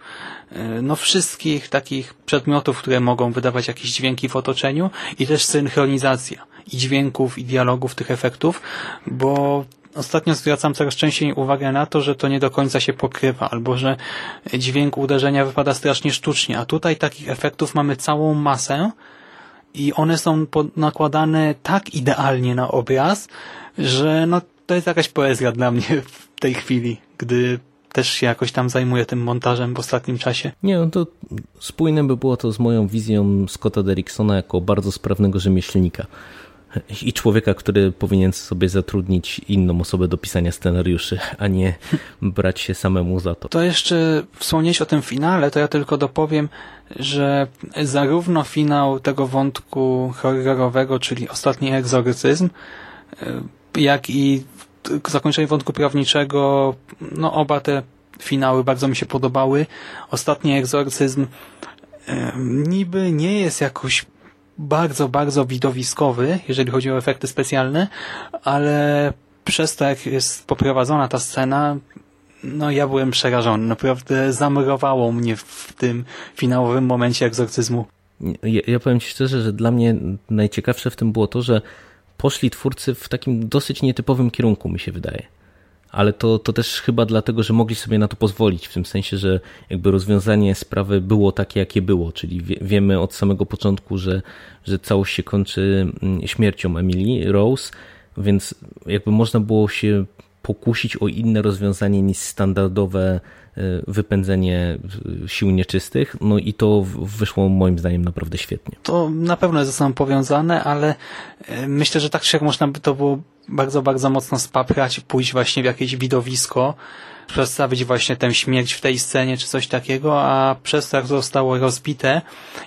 E, no wszystkich takich przedmiotów, które mogą wydawać jakieś dźwięki w otoczeniu i też synchronizacja i dźwięków, i dialogów tych efektów, bo ostatnio zwracam coraz częściej uwagę na to, że to nie do końca się pokrywa, albo że dźwięk uderzenia wypada strasznie sztucznie, a tutaj takich efektów mamy całą masę i one są nakładane tak idealnie na obraz, że no to jest jakaś poezja dla mnie w tej chwili, gdy też się jakoś tam zajmuje tym montażem w ostatnim czasie. Nie, no to spójne by było to z moją wizją Scotta Derricksona jako bardzo sprawnego rzemieślnika i człowieka, który powinien sobie zatrudnić inną osobę do pisania scenariuszy, a nie *laughs* brać się samemu za to. To jeszcze wspomnieć o tym finale, to ja tylko dopowiem, że zarówno finał tego wątku horrorowego, czyli ostatni egzorcyzm, jak i zakończenie wątku prawniczego, no oba te finały bardzo mi się podobały. Ostatni egzorcyzm niby nie jest jakoś bardzo, bardzo widowiskowy, jeżeli chodzi o efekty specjalne, ale przez to, jak jest poprowadzona ta scena, no ja byłem przerażony. Naprawdę zamrowało mnie w tym finałowym momencie egzorcyzmu. Ja, ja powiem Ci szczerze, że dla mnie najciekawsze w tym było to, że poszli twórcy w takim dosyć nietypowym kierunku, mi się wydaje. Ale to, to też chyba dlatego, że mogli sobie na to pozwolić, w tym sensie, że jakby rozwiązanie sprawy było takie, jakie było, czyli wie, wiemy od samego początku, że, że całość się kończy mm, śmiercią Emily Rose, więc jakby można było się pokusić o inne rozwiązanie niż standardowe wypędzenie sił nieczystych. No i to wyszło moim zdaniem naprawdę świetnie. To na pewno jest ze sobą powiązane, ale e, myślę, że tak czy jak można by to było bardzo, bardzo mocno spaprać, pójść właśnie w jakieś widowisko, przedstawić właśnie tę śmierć w tej scenie czy coś takiego, a przez to jak zostało rozbite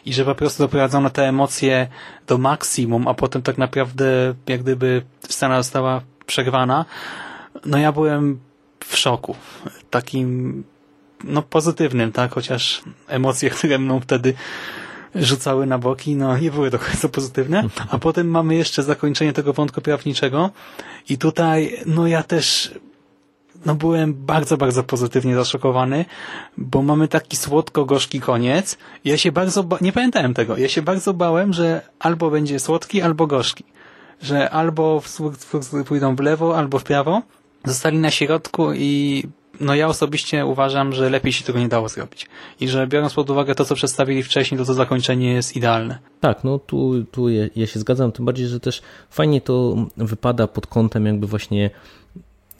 i że po prostu doprowadzono te emocje do maksimum, a potem tak naprawdę jak gdyby scena została przerwana, no ja byłem w szoku. Takim, no pozytywnym, tak? Chociaż emocje, *laughs* które mną wtedy rzucały na boki, no nie były do końca pozytywne. A potem mamy jeszcze zakończenie tego wątku prawniczego i tutaj, no ja też no byłem bardzo, bardzo pozytywnie zaszokowany, bo mamy taki słodko-gorzki koniec. Ja się bardzo, nie pamiętałem tego, ja się bardzo bałem, że albo będzie słodki, albo gorzki. Że albo pójdą w lewo, albo w prawo, zostali na środku i no ja osobiście uważam, że lepiej się tego nie dało zrobić. I że biorąc pod uwagę to, co przedstawili wcześniej, to to zakończenie jest idealne. Tak, no tu, tu ja, ja się zgadzam, tym bardziej, że też fajnie to wypada pod kątem jakby właśnie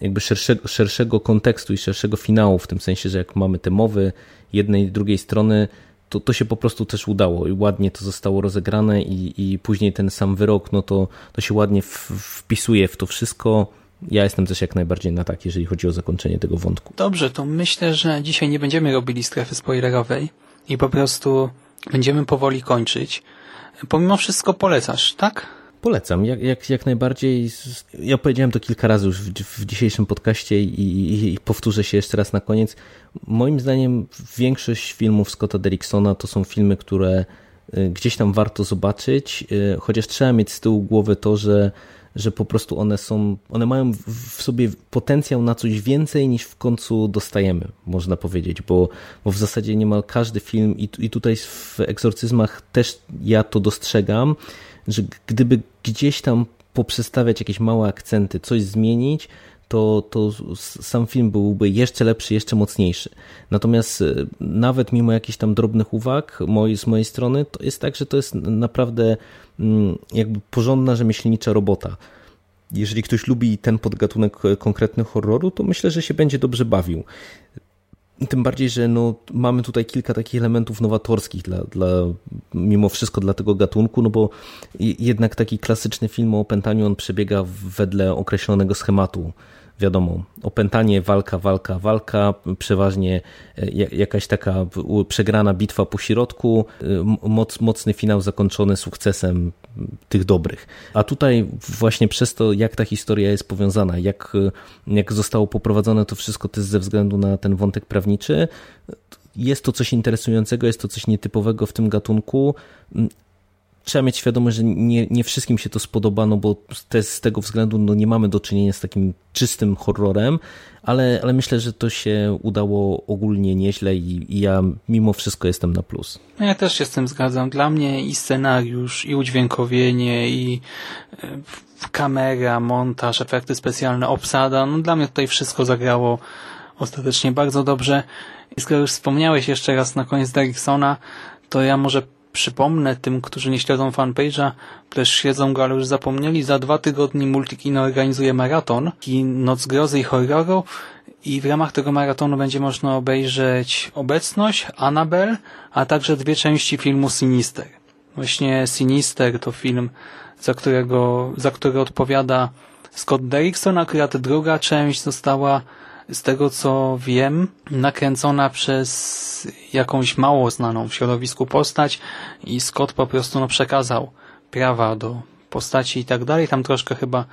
jakby szerszego, szerszego kontekstu i szerszego finału, w tym sensie, że jak mamy te mowy jednej i drugiej strony, to, to się po prostu też udało i ładnie to zostało rozegrane i, i później ten sam wyrok, no to, to się ładnie w, wpisuje w to wszystko ja jestem też jak najbardziej na tak, jeżeli chodzi o zakończenie tego wątku. Dobrze, to myślę, że dzisiaj nie będziemy robili strefy spoilerowej i po prostu będziemy powoli kończyć. Pomimo wszystko polecasz, tak? Polecam, jak, jak, jak najbardziej. Ja powiedziałem to kilka razy już w, w dzisiejszym podcaście i, i, i, powtórzę się jeszcze raz na koniec. Moim zdaniem większość filmów Scotta Derricksona to są filmy, które y, gdzieś tam warto zobaczyć, y, chociaż trzeba mieć z tyłu głowy to, że że po prostu one są, one mają w sobie potencjał na coś więcej niż w końcu dostajemy, można powiedzieć, bo, bo w zasadzie niemal każdy film i, i tutaj w egzorcyzmach też ja to dostrzegam, że gdyby gdzieś tam poprzestawiać jakieś małe akcenty, coś zmienić, to, to sam film byłby jeszcze lepszy, jeszcze mocniejszy. Natomiast e, nawet mimo jakichś tam drobnych uwag moi, z mojej strony, to jest tak, że to jest naprawdę mm, jakby porządna rzemieślnicza robota. Jeżeli ktoś lubi ten podgatunek e, konkretny horroru, to myślę, że się będzie dobrze bawił. Tym bardziej, że no, mamy tutaj kilka takich elementów nowatorskich dla, dla, mimo wszystko dla tego gatunku, no bo jednak taki klasyczny film o opętaniu on przebiega wedle określonego schematu wiadomo, opętanie, walka, walka, walka, przeważnie e, jakaś taka przegrana bitwa po środku, e, moc, mocny finał zakończony sukcesem tych dobrych. A tutaj właśnie przez to, jak ta historia jest powiązana, jak, jak zostało poprowadzone to wszystko, jest ze względu na ten wątek prawniczy, jest to coś interesującego, jest to coś nietypowego w tym gatunku trzeba mieć świadomość, że nie, nie wszystkim się to spodoba, no bo te, z tego względu no nie mamy do czynienia z takim czystym horrorem, ale, ale myślę, że to się udało ogólnie nieźle i, i ja mimo wszystko jestem na plus. No ja też się z tym zgadzam. Dla mnie i scenariusz, i udźwiękowienie, i e, kamera, montaż, efekty specjalne, obsada, no dla mnie tutaj wszystko zagrało ostatecznie bardzo dobrze. I skoro już wspomniałeś jeszcze raz na koniec Derricksona, to ja może Przypomnę tym, którzy nie śledzą fanpage'a, też śledzą go, ale już zapomnieli, za dwa tygodnie Multikino organizuje maraton i Noc Grozy i Horroru i w ramach tego maratonu będzie można obejrzeć Obecność, Annabelle, a także dwie części filmu Sinister. Właśnie Sinister to film, za którego, za który odpowiada Scott Derrickson, akurat druga część została z tego co wiem, nakręcona przez jakąś mało znaną w środowisku postać i Scott po prostu no, przekazał prawa do postaci i tak dalej. Tam troszkę chyba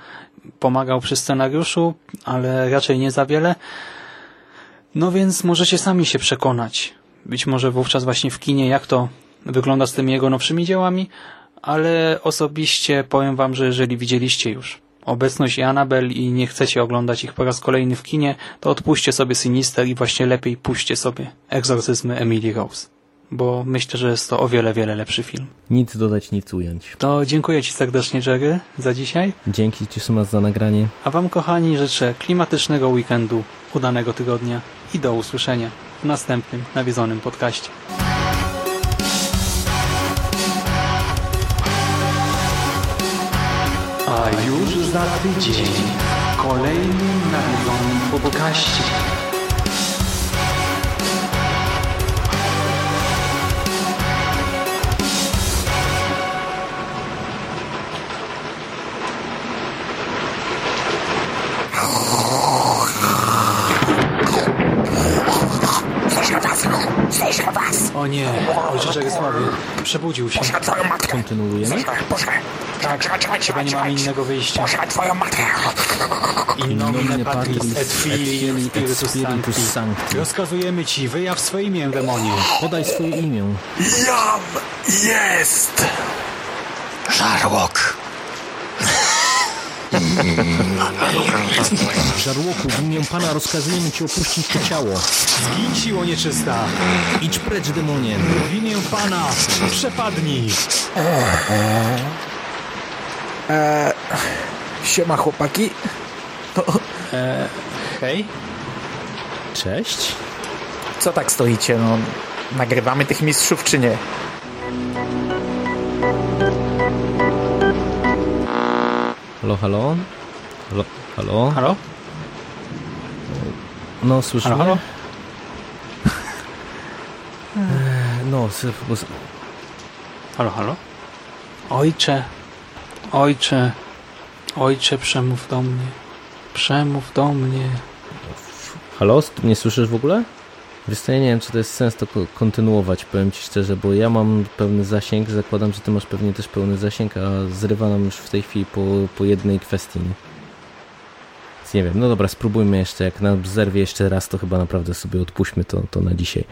pomagał przy scenariuszu, ale raczej nie za wiele. No więc możecie sami się przekonać. Być może wówczas właśnie w kinie, jak to wygląda z tymi jego nowszymi dziełami, ale osobiście powiem wam, że jeżeli widzieliście już obecność i Annabel i nie chcecie oglądać ich po raz kolejny w kinie, to odpuśćcie sobie Sinister i właśnie lepiej puśćcie sobie egzorcyzmy Emily Rose. bo myślę, że jest to o wiele, wiele lepszy film. Nic dodać, nic ująć. To dziękuję Ci serdecznie, Jerry, za dzisiaj. Dzięki Ci, Szymas, za nagranie. A Wam, kochani, życzę klimatycznego weekendu, udanego tygodnia i do usłyszenia w następnym nawiedzonym podcaście. A już za tydzień w kolejnym nawiedzonym podcaście. Nie, ojczyczek jest słaby. Przebudził się. Kontynuujemy? Tak, chyba nie mamy innego wyjścia. In nomine Patris et Filii et Spiritus. Sancti. Rozkazujemy Ci, wyjaw swoje imię, demonie. Podaj swoje imię. Jam jest! Żarłok. Żarłoku, w imię Pana rozkazujemy Ci opuścić to ciało. Zgiń siło nieczysta. Idź precz, demonie. W imię Pana przepadnij. Eee, siema chłopaki. Eee, hej? Cześć. Co tak stoicie? No, nagrywamy tych mistrzów czy nie? Halo, halo? Halo, halo? Halo? No, słyszysz Halo, mnie? halo? No, bo Halo, halo? Ojcze, ojcze, ojcze, przemów do mnie. Przemów do mnie. halo? Nie słyszysz w ogóle? Wiesz ja nie wiem, czy to jest sens to ko- kontynuować, powiem Ci szczerze, bo ja mam pełny zasięg, zakładam, że Ty masz pewnie też pełny zasięg, a zrywa nam już w tej chwili po, po jednej kwestii. Nie? Więc nie wiem, no dobra, spróbujmy jeszcze, jak nam zerwie jeszcze raz, to chyba naprawdę sobie odpuśćmy to, to na dzisiaj.